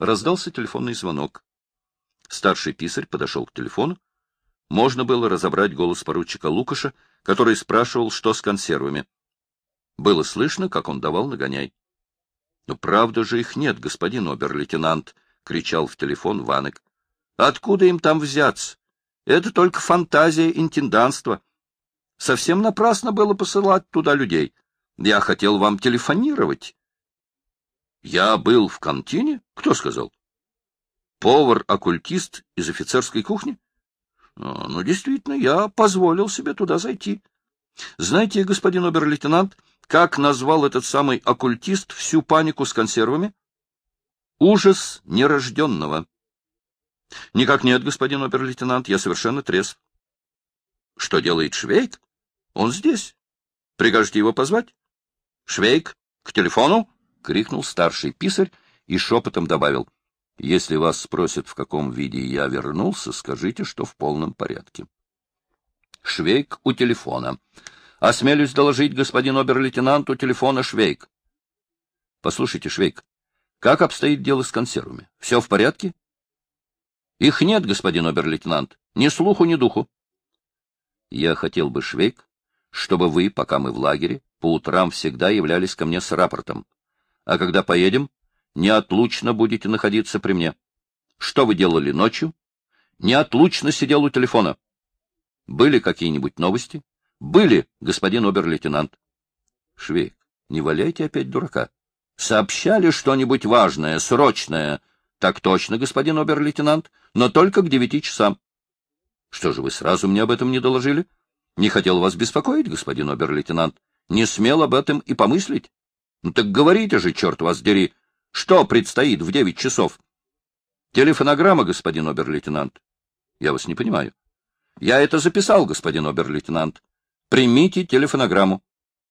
Раздался телефонный звонок. Старший писарь подошел к телефону. Можно было разобрать голос поручика Лукаша, который спрашивал, что с консервами. Было слышно, как он давал нагоняй. — Но правда же их нет, господин обер-лейтенант, — кричал в телефон Ванек. — Откуда им там взяться? Это только фантазия интенданства. Совсем напрасно было посылать туда людей. Я хотел вам телефонировать. Я был в кантине? Кто сказал? Повар-оккультист из офицерской кухни? А, ну, действительно, я позволил себе туда зайти. Знаете, господин обер-лейтенант, как назвал этот самый оккультист всю панику с консервами? Ужас нерожденного. Никак нет, господин обер-лейтенант, я совершенно трезв. Что делает Швейк? Он здесь. Прикажете его позвать? Швейк, к телефону! — крикнул старший писарь и шепотом добавил. — Если вас спросят, в каком виде я вернулся, скажите, что в полном порядке. Швейк у телефона. Осмелюсь доложить господин обер-лейтенант у телефона Швейк. Послушайте, Швейк, как обстоит дело с консервами? Все в порядке? Их нет, господин обер-лейтенант. Ни слуху, ни духу. Я хотел бы, Швейк, чтобы вы, пока мы в лагере, по утрам всегда являлись ко мне с рапортом а когда поедем, неотлучно будете находиться при мне. Что вы делали ночью? Неотлучно сидел у телефона. Были какие-нибудь новости? Были, господин обер-лейтенант. Швейк, не валяйте опять дурака. Сообщали что-нибудь важное, срочное. Так точно, господин обер-лейтенант, но только к девяти часам. Что же вы сразу мне об этом не доложили? Не хотел вас беспокоить, господин обер-лейтенант. Не смел об этом и помыслить. Ну так говорите же, черт вас дери, что предстоит в девять часов? Телефонограмма, господин обер-лейтенант. Я вас не понимаю. Я это записал, господин обер-лейтенант. Примите телефонограмму.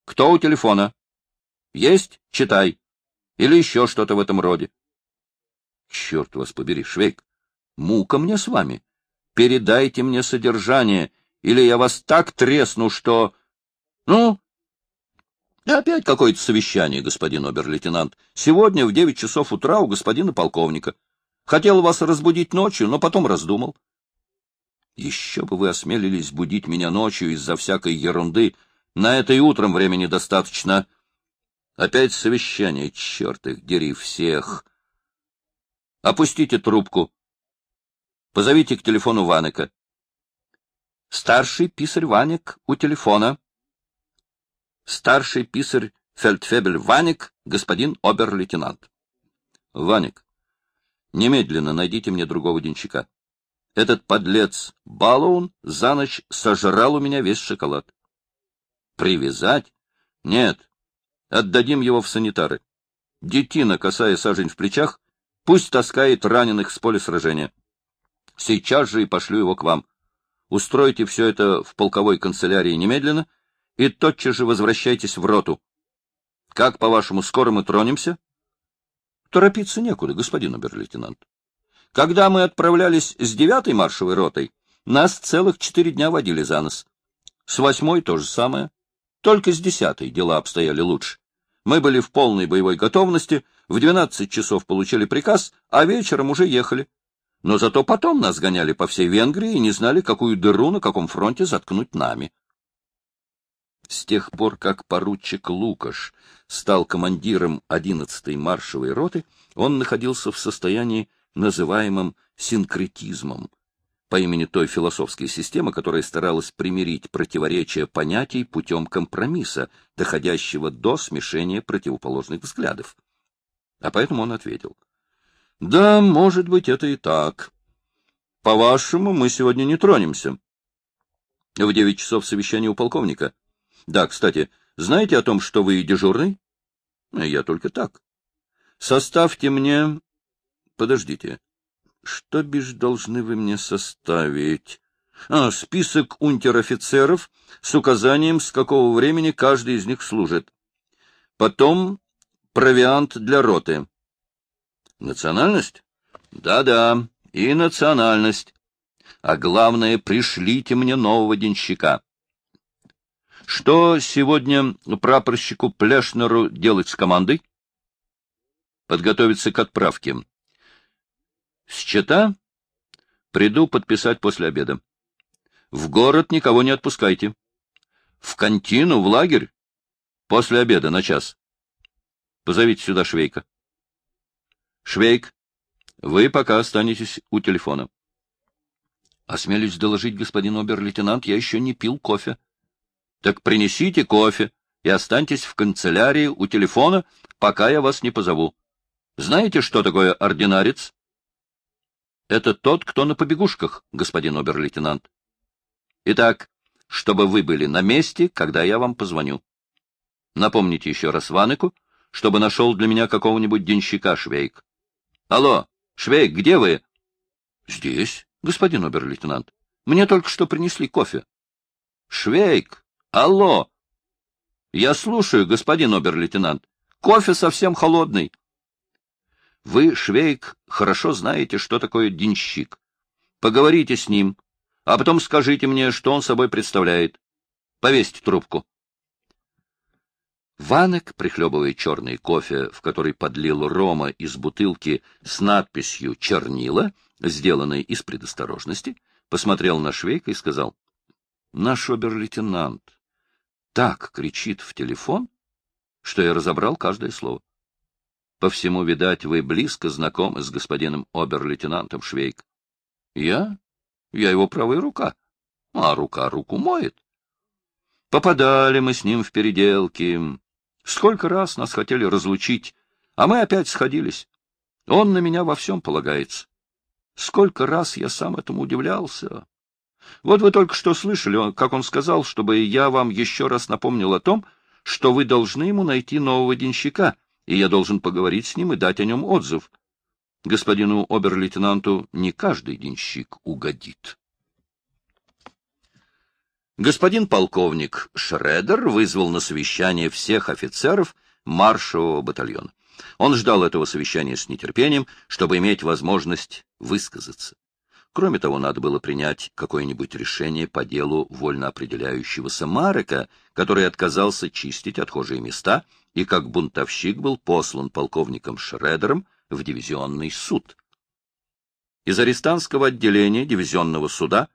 Кто у телефона? Есть? Читай. Или еще что-то в этом роде. Черт вас побери, Швейк. Мука мне с вами. Передайте мне содержание, или я вас так тресну, что... Ну, Опять какое-то совещание, господин обер-лейтенант. Сегодня в девять часов утра у господина полковника. Хотел вас разбудить ночью, но потом раздумал. Еще бы вы осмелились будить меня ночью из-за всякой ерунды. На это и утром времени достаточно. Опять совещание, черт их, дери всех. Опустите трубку. Позовите к телефону Ванека. Старший писарь Ваник у телефона старший писарь фельдфебель Ваник, господин обер-лейтенант. Ваник, немедленно найдите мне другого денщика. Этот подлец Балоун за ночь сожрал у меня весь шоколад. Привязать? Нет. Отдадим его в санитары. Детина, касая сажень в плечах, пусть таскает раненых с поля сражения. Сейчас же и пошлю его к вам. Устройте все это в полковой канцелярии немедленно — и тотчас же возвращайтесь в роту. Как, по-вашему, скоро мы тронемся? Торопиться некуда, господин обер-лейтенант. Когда мы отправлялись с девятой маршевой ротой, нас целых четыре дня водили за нос. С восьмой то же самое. Только с десятой дела обстояли лучше. Мы были в полной боевой готовности, в двенадцать часов получили приказ, а вечером уже ехали. Но зато потом нас гоняли по всей Венгрии и не знали, какую дыру на каком фронте заткнуть нами. С тех пор, как поручик Лукаш стал командиром 11-й маршевой роты, он находился в состоянии, называемом синкретизмом, по имени той философской системы, которая старалась примирить противоречия понятий путем компромисса, доходящего до смешения противоположных взглядов. А поэтому он ответил. — Да, может быть, это и так. По-вашему, мы сегодня не тронемся. В девять часов совещание у полковника. Да, кстати, знаете о том, что вы дежурный? Я только так. Составьте мне... Подождите. Что бишь должны вы мне составить? А, список унтер-офицеров с указанием, с какого времени каждый из них служит. Потом провиант для роты. Национальность? Да-да, и национальность. А главное, пришлите мне нового денщика. Что сегодня прапорщику Плешнеру делать с командой? Подготовиться к отправке. Счета приду подписать после обеда. В город никого не отпускайте. В контину, в лагерь, после обеда на час. Позовите сюда Швейка. Швейк, вы пока останетесь у телефона. Осмелюсь доложить, господин обер-лейтенант, я еще не пил кофе. Так принесите кофе и останьтесь в канцелярии у телефона, пока я вас не позову. Знаете, что такое ординарец? Это тот, кто на побегушках, господин обер-лейтенант. Итак, чтобы вы были на месте, когда я вам позвоню. Напомните еще раз Ванеку, чтобы нашел для меня какого-нибудь денщика, Швейк. Алло, Швейк, где вы? Здесь, господин обер-лейтенант. Мне только что принесли кофе. Швейк, алло. Я слушаю, господин обер-лейтенант. Кофе совсем холодный. Вы, Швейк, хорошо знаете, что такое денщик. Поговорите с ним, а потом скажите мне, что он собой представляет. Повесьте трубку. Ванек, прихлебывая черный кофе, в который подлил рома из бутылки с надписью «Чернила», сделанной из предосторожности, посмотрел на Швейка и сказал, «Наш обер-лейтенант так кричит в телефон, что я разобрал каждое слово. По всему, видать, вы близко знакомы с господином обер-лейтенантом Швейк. Я? Я его правая рука. А рука руку моет. Попадали мы с ним в переделки. Сколько раз нас хотели разлучить, а мы опять сходились. Он на меня во всем полагается. Сколько раз я сам этому удивлялся. Вот вы только что слышали, как он сказал, чтобы я вам еще раз напомнил о том, что вы должны ему найти нового денщика — и я должен поговорить с ним и дать о нем отзыв. Господину обер-лейтенанту не каждый денщик угодит. Господин полковник Шредер вызвал на совещание всех офицеров маршевого батальона. Он ждал этого совещания с нетерпением, чтобы иметь возможность высказаться. Кроме того, надо было принять какое-нибудь решение по делу вольно определяющегося Марека, который отказался чистить отхожие места — и как бунтовщик был послан полковником Шредером в дивизионный суд. Из арестантского отделения дивизионного суда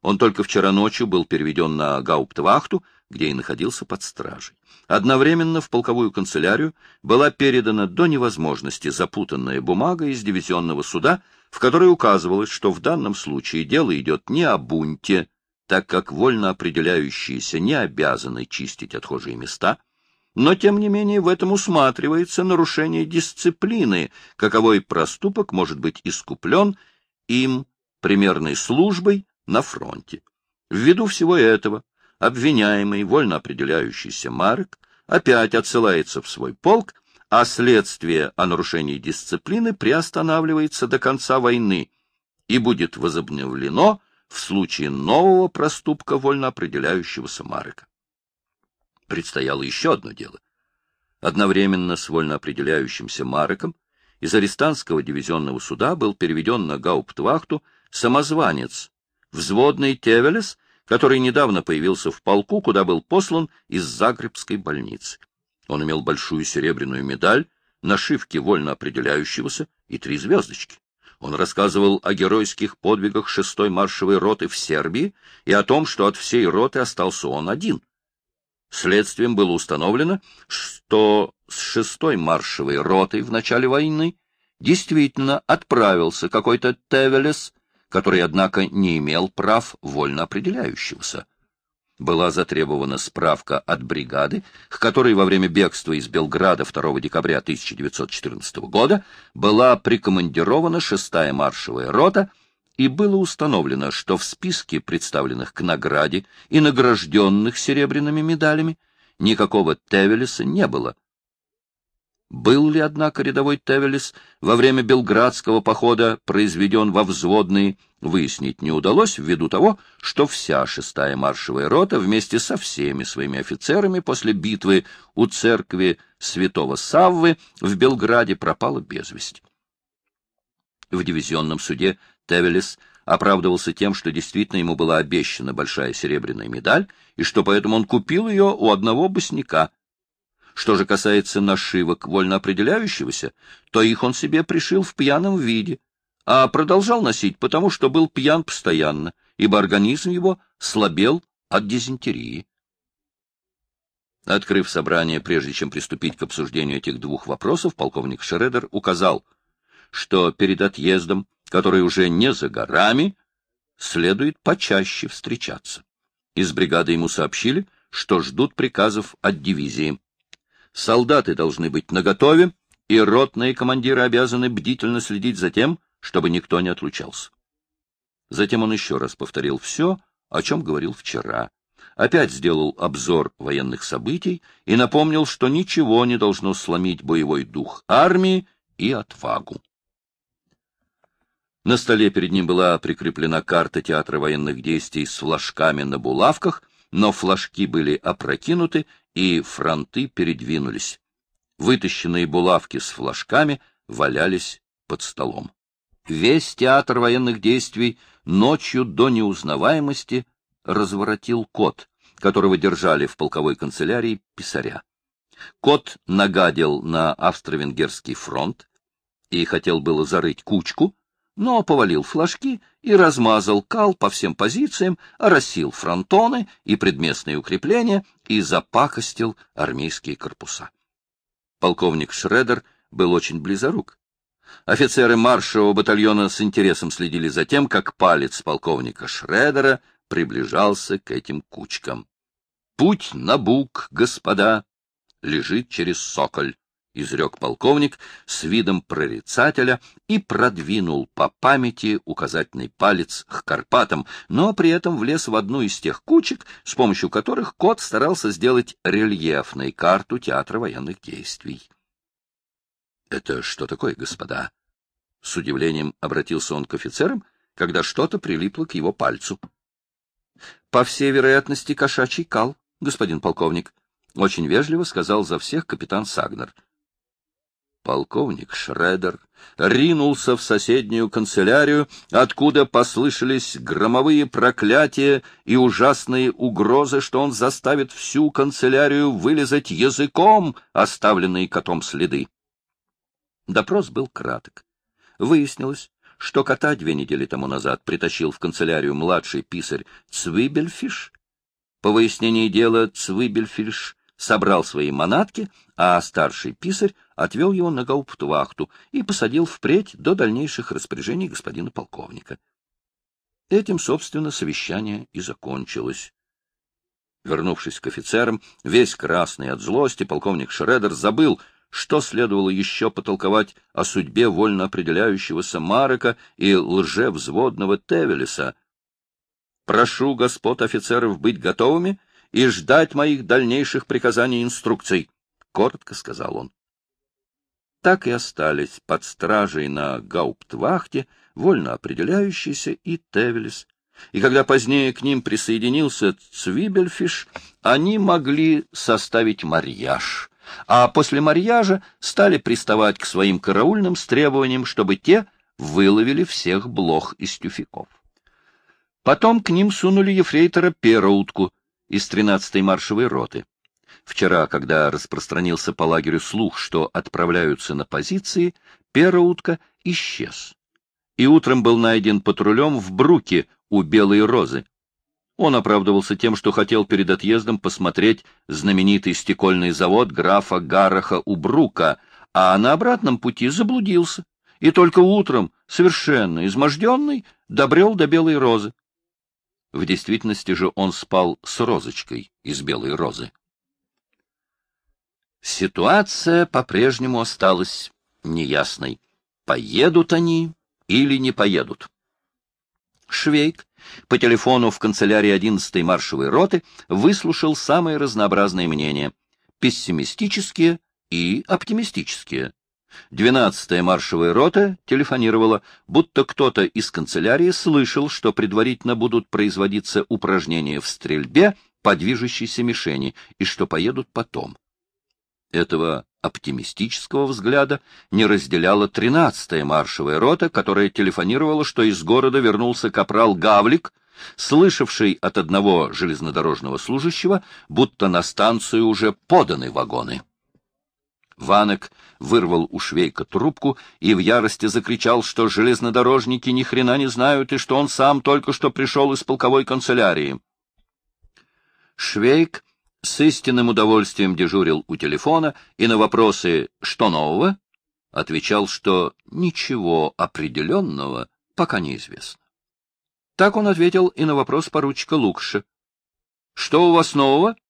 он только вчера ночью был переведен на гауптвахту, где и находился под стражей. Одновременно в полковую канцелярию была передана до невозможности запутанная бумага из дивизионного суда, в которой указывалось, что в данном случае дело идет не о бунте, так как вольно определяющиеся не обязаны чистить отхожие места — но, тем не менее, в этом усматривается нарушение дисциплины, каковой проступок может быть искуплен им примерной службой на фронте. Ввиду всего этого, обвиняемый, вольно определяющийся Марк, опять отсылается в свой полк, а следствие о нарушении дисциплины приостанавливается до конца войны и будет возобновлено в случае нового проступка вольно определяющегося Марка предстояло еще одно дело. Одновременно с вольно определяющимся Мареком из арестантского дивизионного суда был переведен на гауптвахту самозванец, взводный Тевелес, который недавно появился в полку, куда был послан из Загребской больницы. Он имел большую серебряную медаль, нашивки вольно определяющегося и три звездочки. Он рассказывал о геройских подвигах шестой маршевой роты в Сербии и о том, что от всей роты остался он один — Следствием было установлено, что с шестой маршевой ротой в начале войны действительно отправился какой-то Тевелес, который, однако, не имел прав вольно определяющегося. Была затребована справка от бригады, к которой во время бегства из Белграда 2 декабря 1914 года была прикомандирована шестая маршевая рота — и было установлено, что в списке представленных к награде и награжденных серебряными медалями никакого Тевелеса не было. Был ли, однако, рядовой Тевелес во время Белградского похода произведен во взводные, выяснить не удалось ввиду того, что вся шестая маршевая рота вместе со всеми своими офицерами после битвы у церкви святого Саввы в Белграде пропала без вести. В дивизионном суде Тевелес оправдывался тем, что действительно ему была обещана большая серебряная медаль, и что поэтому он купил ее у одного босняка. Что же касается нашивок вольно определяющегося, то их он себе пришил в пьяном виде, а продолжал носить потому, что был пьян постоянно, ибо организм его слабел от дизентерии. Открыв собрание, прежде чем приступить к обсуждению этих двух вопросов, полковник Шредер указал, что перед отъездом, который уже не за горами, следует почаще встречаться. Из бригады ему сообщили, что ждут приказов от дивизии. Солдаты должны быть наготове, и ротные командиры обязаны бдительно следить за тем, чтобы никто не отлучался. Затем он еще раз повторил все, о чем говорил вчера. Опять сделал обзор военных событий и напомнил, что ничего не должно сломить боевой дух армии и отвагу. На столе перед ним была прикреплена карта театра военных действий с флажками на булавках, но флажки были опрокинуты, и фронты передвинулись. Вытащенные булавки с флажками валялись под столом. Весь театр военных действий ночью до неузнаваемости разворотил кот, которого держали в полковой канцелярии писаря. Кот нагадил на австро-венгерский фронт и хотел было зарыть кучку, но повалил флажки и размазал кал по всем позициям, оросил фронтоны и предместные укрепления и запакостил армейские корпуса. Полковник Шредер был очень близорук. Офицеры маршевого батальона с интересом следили за тем, как палец полковника Шредера приближался к этим кучкам. «Путь на бук, господа, лежит через Соколь», — изрек полковник с видом прорицателя и продвинул по памяти указательный палец к Карпатам, но при этом влез в одну из тех кучек, с помощью которых кот старался сделать рельефной карту театра военных действий. — Это что такое, господа? — с удивлением обратился он к офицерам, когда что-то прилипло к его пальцу. — По всей вероятности, кошачий кал, господин полковник, — очень вежливо сказал за всех капитан Сагнер. — Полковник Шредер ринулся в соседнюю канцелярию, откуда послышались громовые проклятия и ужасные угрозы, что он заставит всю канцелярию вылезать языком, оставленные котом следы. Допрос был краток. Выяснилось, что кота две недели тому назад притащил в канцелярию младший писарь Цвибельфиш. По выяснении дела Цвибельфиш собрал свои манатки, а старший писарь отвел его на гауптвахту и посадил впредь до дальнейших распоряжений господина полковника. Этим, собственно, совещание и закончилось. Вернувшись к офицерам, весь красный от злости, полковник Шредер забыл, что следовало еще потолковать о судьбе вольно определяющегося Марека и лжевзводного Тевелеса. «Прошу господ офицеров быть готовыми и ждать моих дальнейших приказаний и инструкций», — коротко сказал он. Так и остались под стражей на гауптвахте вольно определяющийся и Тевелес. И когда позднее к ним присоединился Цвибельфиш, они могли составить марьяж, а после марьяжа стали приставать к своим караульным с требованием, чтобы те выловили всех блох из тюфяков. Потом к ним сунули ефрейтора Пероутку, из 13-й маршевой роты. Вчера, когда распространился по лагерю слух, что отправляются на позиции, Пероутка исчез. И утром был найден патрулем в Бруке у Белой Розы. Он оправдывался тем, что хотел перед отъездом посмотреть знаменитый стекольный завод графа Гараха у Брука, а на обратном пути заблудился, и только утром, совершенно изможденный, добрел до Белой Розы. В действительности же он спал с розочкой из белой розы. Ситуация по-прежнему осталась неясной. Поедут они или не поедут? Швейк по телефону в канцелярии 11-й маршевой роты выслушал самые разнообразные мнения, пессимистические и оптимистические. Двенадцатая маршевая рота телефонировала, будто кто-то из канцелярии слышал, что предварительно будут производиться упражнения в стрельбе по движущейся мишени и что поедут потом. Этого оптимистического взгляда не разделяла тринадцатая маршевая рота, которая телефонировала, что из города вернулся капрал Гавлик, слышавший от одного железнодорожного служащего, будто на станцию уже поданы вагоны. Ванек вырвал у Швейка трубку и в ярости закричал, что железнодорожники ни хрена не знают и что он сам только что пришел из полковой канцелярии. Швейк с истинным удовольствием дежурил у телефона и на вопросы «что нового?» отвечал, что ничего определенного пока неизвестно. Так он ответил и на вопрос поручика Лукша. — Что у вас нового? —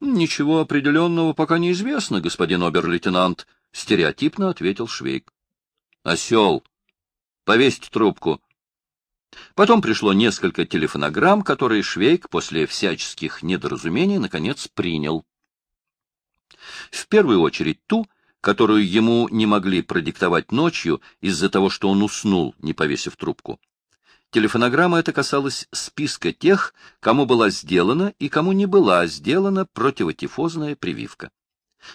Ничего определенного пока неизвестно, господин обер-лейтенант, — стереотипно ответил Швейк. — Осел! Повесьте трубку! Потом пришло несколько телефонограмм, которые Швейк после всяческих недоразумений наконец принял. В первую очередь ту, которую ему не могли продиктовать ночью из-за того, что он уснул, не повесив трубку. Телефонограмма эта касалась списка тех, кому была сделана и кому не была сделана противотифозная прививка.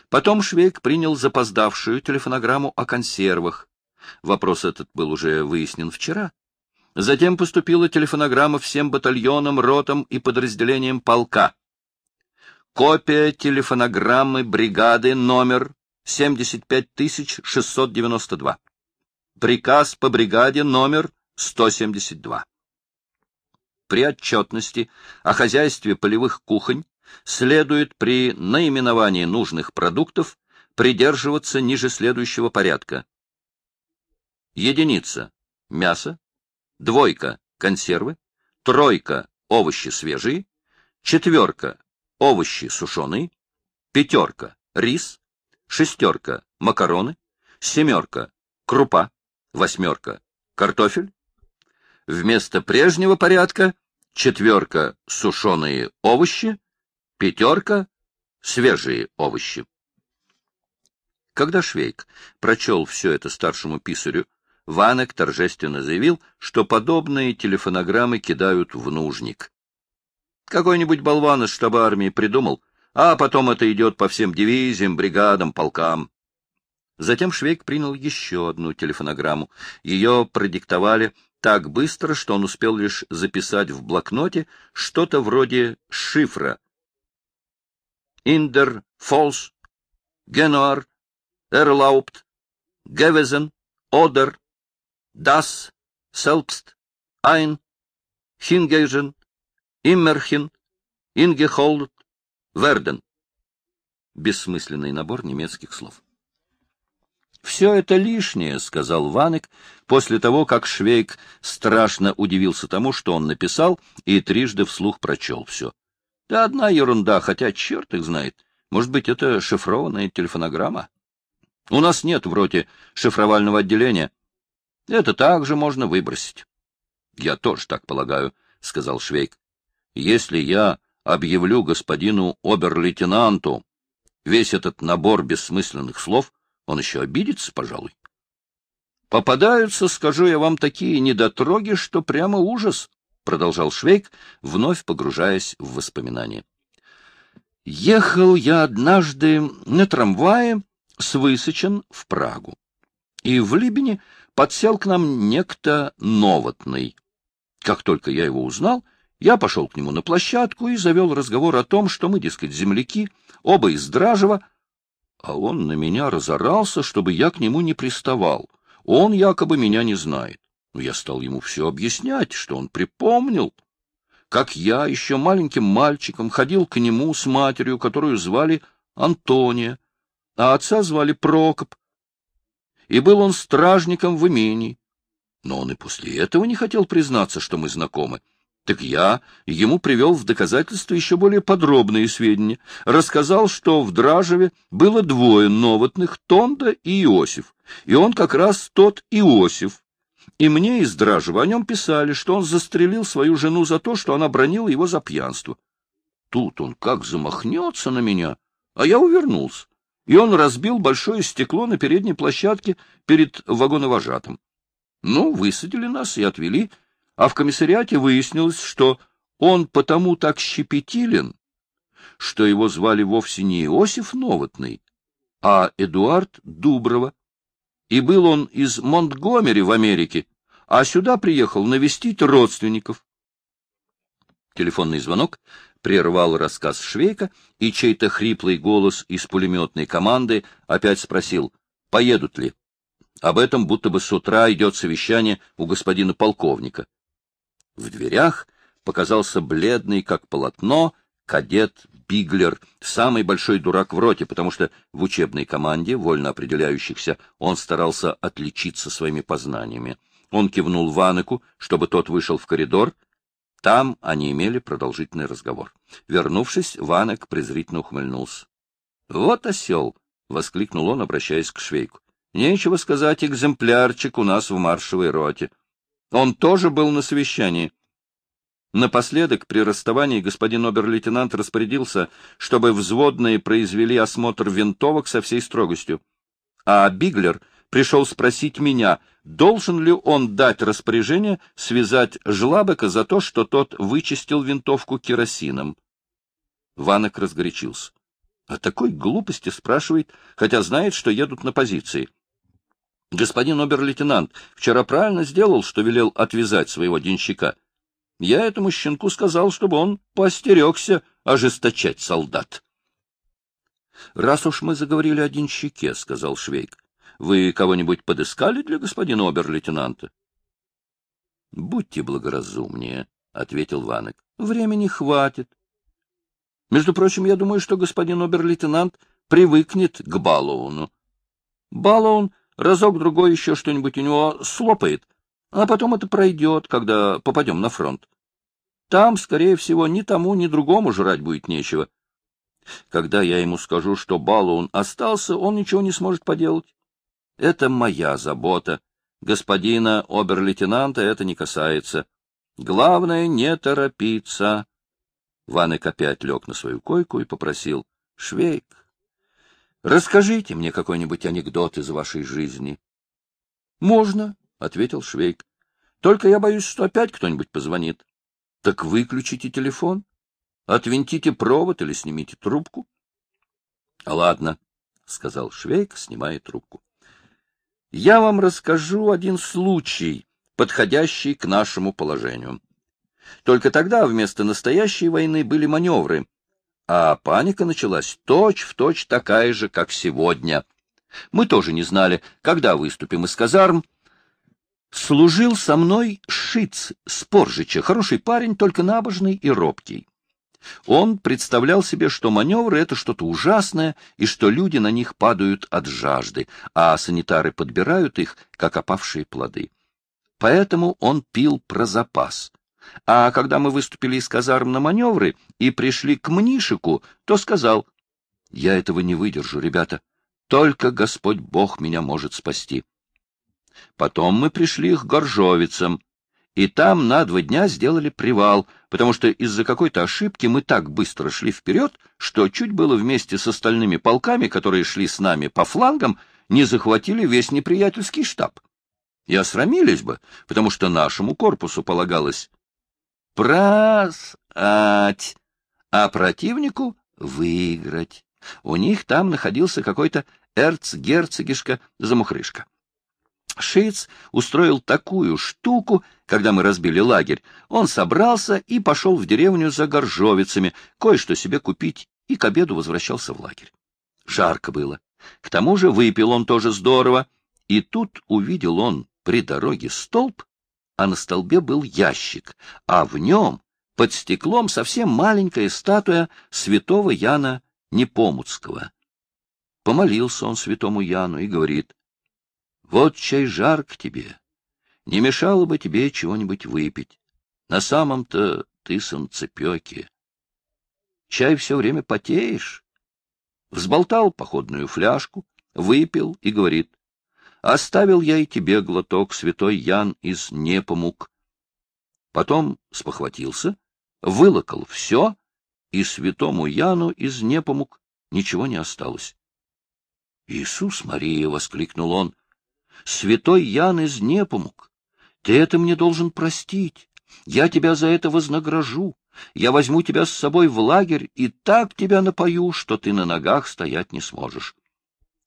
Потом Швейк принял запоздавшую телефонограмму о консервах. Вопрос этот был уже выяснен вчера. Затем поступила телефонограмма всем батальонам, ротам и подразделениям полка. Копия телефонограммы бригады номер 75692. Приказ по бригаде номер 172. При отчетности о хозяйстве полевых кухонь следует при наименовании нужных продуктов придерживаться ниже следующего порядка. Единица – мясо, двойка – консервы, тройка – овощи свежие, четверка – овощи сушеные, пятерка – рис, шестерка – макароны, семерка – крупа, восьмерка – картофель, Вместо прежнего порядка четверка — сушеные овощи, пятерка — свежие овощи. Когда Швейк прочел все это старшему писарю, Ванек торжественно заявил, что подобные телефонограммы кидают в нужник. Какой-нибудь болван из штаба армии придумал, а потом это идет по всем дивизиям, бригадам, полкам. Затем Швейк принял еще одну телефонограмму. Ее продиктовали так быстро, что он успел лишь записать в блокноте что-то вроде шифра. Индер, Фолс, Генуар, Эрлаупт, Гевезен, Одер, Дас, Селпст, Айн, Хингейжен, Иммерхин, Ингехолд, Верден. Бессмысленный набор немецких слов. «Все это лишнее», — сказал Ванек, после того, как Швейк страшно удивился тому, что он написал, и трижды вслух прочел все. «Да одна ерунда, хотя черт их знает. Может быть, это шифрованная телефонограмма? У нас нет вроде шифровального отделения. Это также можно выбросить». «Я тоже так полагаю», — сказал Швейк. «Если я объявлю господину обер-лейтенанту весь этот набор бессмысленных слов, он еще обидится, пожалуй. Попадаются, скажу я вам, такие недотроги, что прямо ужас, — продолжал Швейк, вновь погружаясь в воспоминания. Ехал я однажды на трамвае с Высочен в Прагу. И в Либене подсел к нам некто новотный. Как только я его узнал, я пошел к нему на площадку и завел разговор о том, что мы, дескать, земляки, оба из Дражева, а он на меня разорался, чтобы я к нему не приставал. Он якобы меня не знает. Но я стал ему все объяснять, что он припомнил, как я еще маленьким мальчиком ходил к нему с матерью, которую звали Антония, а отца звали Прокоп. И был он стражником в имении. Но он и после этого не хотел признаться, что мы знакомы. Так я ему привел в доказательство еще более подробные сведения. Рассказал, что в Дражеве было двое новотных, Тонда и Иосиф, и он как раз тот Иосиф. И мне из Дражева о нем писали, что он застрелил свою жену за то, что она бронила его за пьянство. Тут он как замахнется на меня, а я увернулся, и он разбил большое стекло на передней площадке перед вагоновожатым. Ну, высадили нас и отвели а в комиссариате выяснилось, что он потому так щепетилен, что его звали вовсе не Иосиф Новотный, а Эдуард Дуброва, и был он из Монтгомери в Америке, а сюда приехал навестить родственников. Телефонный звонок прервал рассказ Швейка, и чей-то хриплый голос из пулеметной команды опять спросил, поедут ли. Об этом будто бы с утра идет совещание у господина полковника. В дверях показался бледный, как полотно, кадет Биглер, самый большой дурак в роте, потому что в учебной команде, вольно определяющихся, он старался отличиться своими познаниями. Он кивнул Ванеку, чтобы тот вышел в коридор. Там они имели продолжительный разговор. Вернувшись, Ванек презрительно ухмыльнулся. — Вот осел! — воскликнул он, обращаясь к Швейку. — Нечего сказать, экземплярчик у нас в маршевой роте. Он тоже был на совещании. Напоследок, при расставании, господин обер-лейтенант распорядился, чтобы взводные произвели осмотр винтовок со всей строгостью. А Биглер пришел спросить меня, должен ли он дать распоряжение связать Жлабека за то, что тот вычистил винтовку керосином. Ванок разгорячился. О такой глупости спрашивает, хотя знает, что едут на позиции. Господин обер-лейтенант вчера правильно сделал, что велел отвязать своего денщика. Я этому щенку сказал, чтобы он поостерегся ожесточать солдат. — Раз уж мы заговорили о денщике, — сказал Швейк, — вы кого-нибудь подыскали для господина обер-лейтенанта? — Будьте благоразумнее, — ответил Ванек. — Времени хватит. Между прочим, я думаю, что господин обер-лейтенант привыкнет к Баллоуну. Баллоун разок-другой еще что-нибудь у него слопает, а потом это пройдет, когда попадем на фронт. Там, скорее всего, ни тому, ни другому жрать будет нечего. Когда я ему скажу, что Балуун остался, он ничего не сможет поделать. Это моя забота. Господина обер-лейтенанта это не касается. Главное — не торопиться. Ванек опять лег на свою койку и попросил. — Швейк, расскажите мне какой-нибудь анекдот из вашей жизни. — Можно, — ответил Швейк. — Только я боюсь, что опять кто-нибудь позвонит. — Так выключите телефон, отвинтите провод или снимите трубку. — Ладно, — сказал Швейк, снимая трубку. — Я вам расскажу один случай, подходящий к нашему положению. Только тогда вместо настоящей войны были маневры, а паника началась точь-в-точь точь такая же, как сегодня. Мы тоже не знали, когда выступим из казарм, Служил со мной Шиц Споржича, хороший парень, только набожный и робкий. Он представлял себе, что маневры — это что-то ужасное, и что люди на них падают от жажды, а санитары подбирают их, как опавшие плоды. Поэтому он пил про запас. А когда мы выступили из казарм на маневры и пришли к Мнишику, то сказал, «Я этого не выдержу, ребята. Только Господь Бог меня может спасти». Потом мы пришли к Горжовицам, и там на два дня сделали привал, потому что из-за какой-то ошибки мы так быстро шли вперед, что чуть было вместе с остальными полками, которые шли с нами по флангам, не захватили весь неприятельский штаб. И осрамились бы, потому что нашему корпусу полагалось просать, а противнику выиграть. У них там находился какой-то эрцгерцогишка-замухрышка. Шиц устроил такую штуку, когда мы разбили лагерь. Он собрался и пошел в деревню за горжовицами, кое-что себе купить, и к обеду возвращался в лагерь. Жарко было. К тому же выпил он тоже здорово. И тут увидел он при дороге столб, а на столбе был ящик, а в нем, под стеклом, совсем маленькая статуя святого Яна Непомуцкого. Помолился он святому Яну и говорит — вот чай жар к тебе. Не мешало бы тебе чего-нибудь выпить. На самом-то ты солнцепеки. Чай все время потеешь. Взболтал походную фляжку, выпил и говорит. Оставил я и тебе глоток, святой Ян из Непомук. Потом спохватился, вылокал все, и святому Яну из Непомук ничего не осталось. — Иисус Мария! — воскликнул он. Святой Ян из Непомук, ты это мне должен простить. Я тебя за это вознагражу. Я возьму тебя с собой в лагерь и так тебя напою, что ты на ногах стоять не сможешь.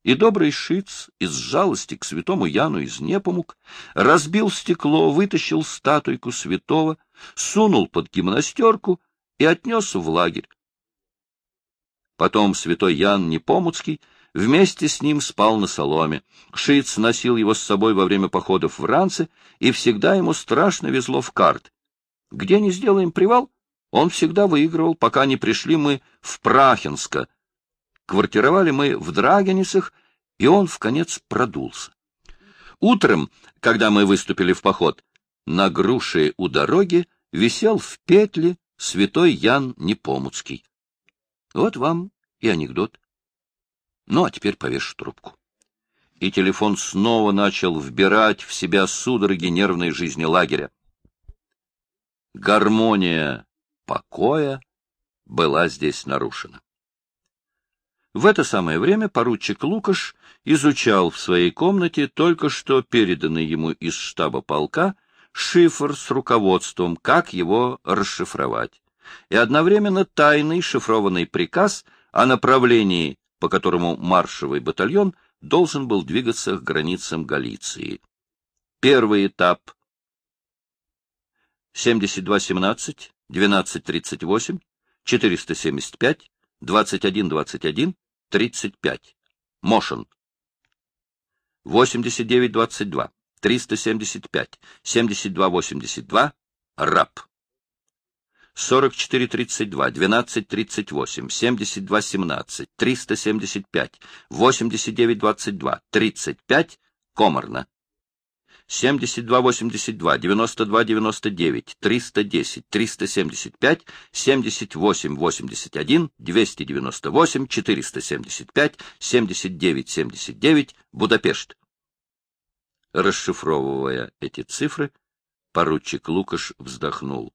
И добрый шиц из жалости к святому Яну из Непомук разбил стекло, вытащил статуйку святого, сунул под гимнастерку и отнес в лагерь. Потом святой Ян Непомуцкий вместе с ним спал на соломе. Шиц носил его с собой во время походов в ранцы, и всегда ему страшно везло в карт. Где не сделаем привал, он всегда выигрывал, пока не пришли мы в Прахинско. Квартировали мы в Драгенисах, и он в конец продулся. Утром, когда мы выступили в поход, на груше у дороги висел в петле святой Ян Непомуцкий. Вот вам и анекдот. Ну, а теперь повешу трубку. И телефон снова начал вбирать в себя судороги нервной жизни лагеря. Гармония покоя была здесь нарушена. В это самое время поручик Лукаш изучал в своей комнате только что переданный ему из штаба полка шифр с руководством, как его расшифровать, и одновременно тайный шифрованный приказ о направлении, по которому маршевый батальон должен был двигаться к границам Галиции. Первый этап 7217, 1238, 475, 2121, 35. Мошен. 8922, 375, 7282, Раб. 4432, 1238, 7217, 375, 8922, 35, Комарна. 7282, 9299, 310, 375, 7881, 298, 475, 7979, Будапешт. Расшифровывая эти цифры, поручик Лукаш вздохнул.